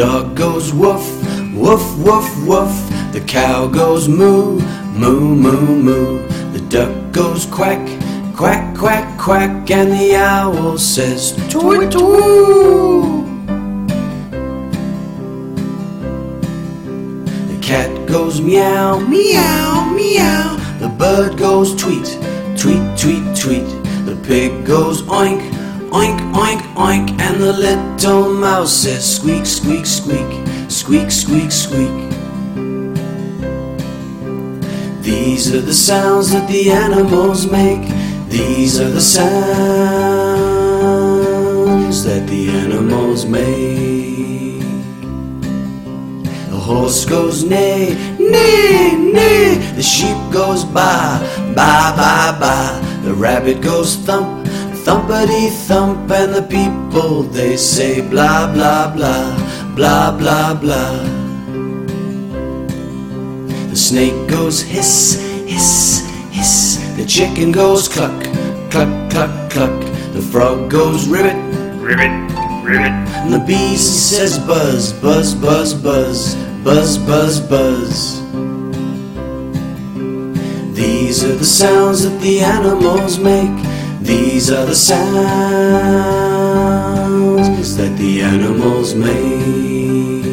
dog goes woof, woof, woof, woof. The cow goes moo, moo, moo, moo. The duck goes quack, quack, quack, quack. And the owl says tweet, tweet. The cat goes meow, meow, meow. The bird goes tweet, tweet, tweet, tweet. The pig goes oink, oink, oink, oink. And the little mouse says squeak, squeak, squeak, squeak, squeak, squeak. These are the sounds that the animals make. These are the sounds that the animals make. The horse goes neigh, neigh, neigh. The sheep goes baa, baa, baa, baa. The rabbit goes thump, thumpity thump. And the people they say blah, blah, blah, blah, blah, blah. The snake goes hiss, hiss, hiss. The chicken goes cluck, cluck, cluck, cluck. The frog goes ribbit, ribbit, ribbit. And the bee says buzz, buzz, buzz, buzz, buzz, buzz, buzz. These are the sounds that the animals make. These are the sounds that the animals make.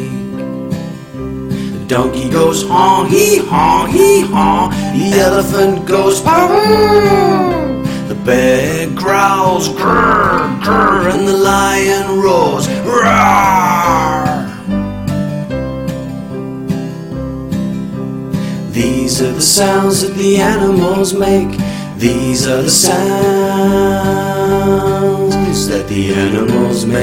The donkey goes honk, hee haw, hee haw. The elephant goes pow. The bear growls grr, grr, and the lion roars roar. These are the sounds that the animals make. These are the sounds that the animals make.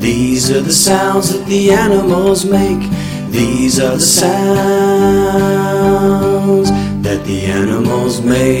These are the sounds that the animals make. These are the sounds that the animals make.